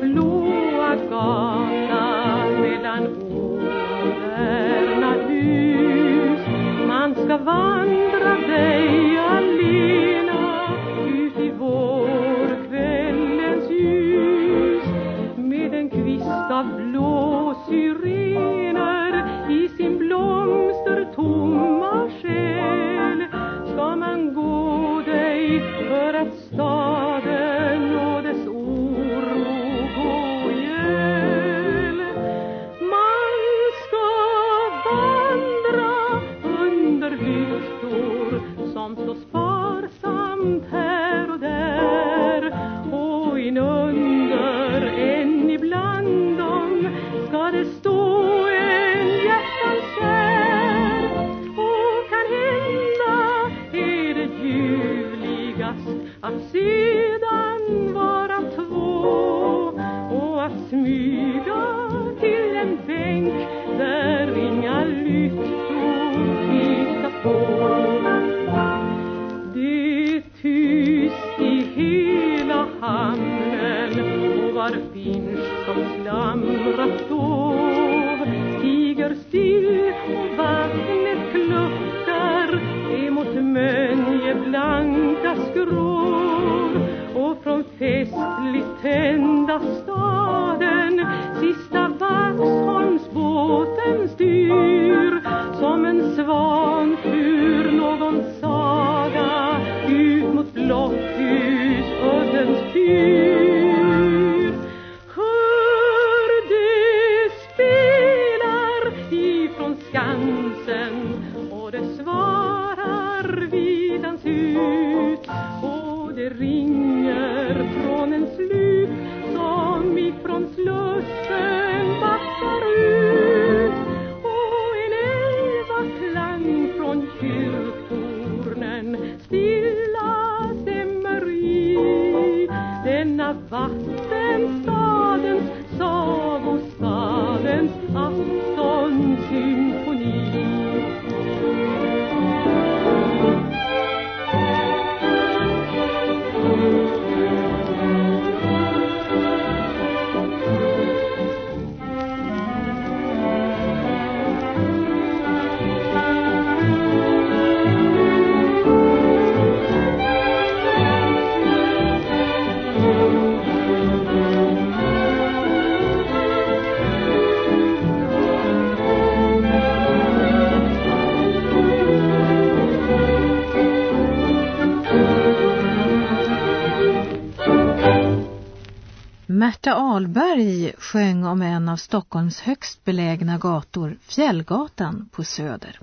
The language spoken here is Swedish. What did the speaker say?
blåa gatan mellan åderna hus man ska vara och inunder än ibland dem ska det stå en hjärtans kär och kan hända är det ljuvligast att sedan Vind som slamrat då stiger still och vattnet kluckar emot Mönje blanka skrov och från festligt tända stav svarar vidans och det ringer från en slut som ifrån Slussen backar ut. Och en elvaklang från kyrktornen stilla stämmer i. Denna vattenstadens, sagostadens aftonsymfoni. Märta Ahlberg sjöng om en av Stockholms högst belägna gator, Fjällgatan på Söder.